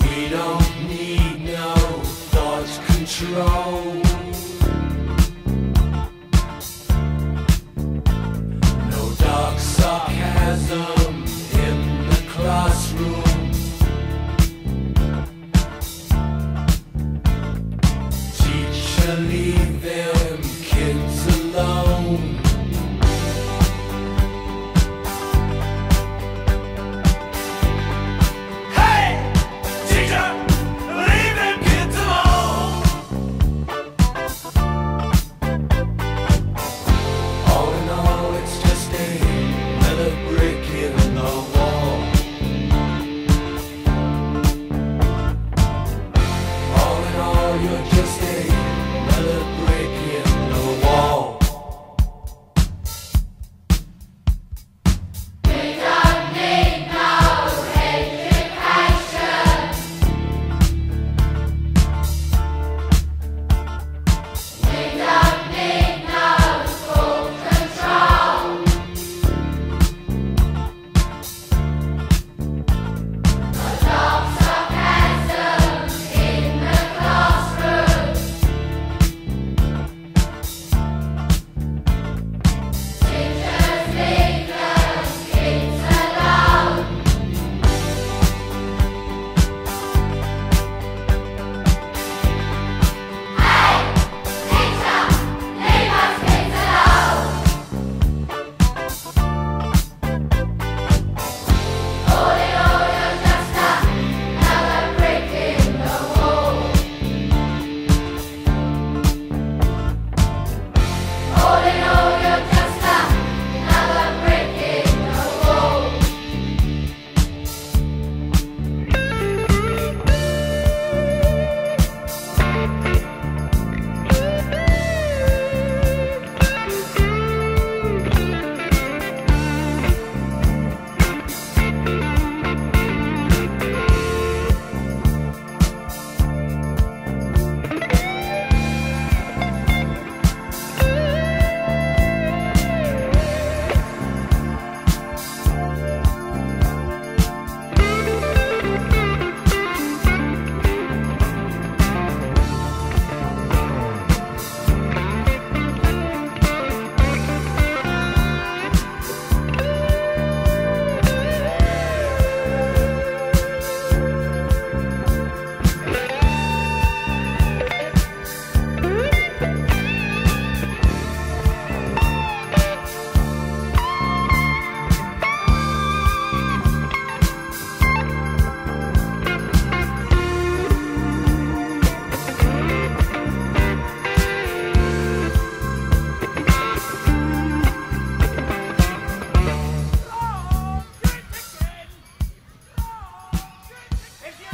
We don't need no thought control.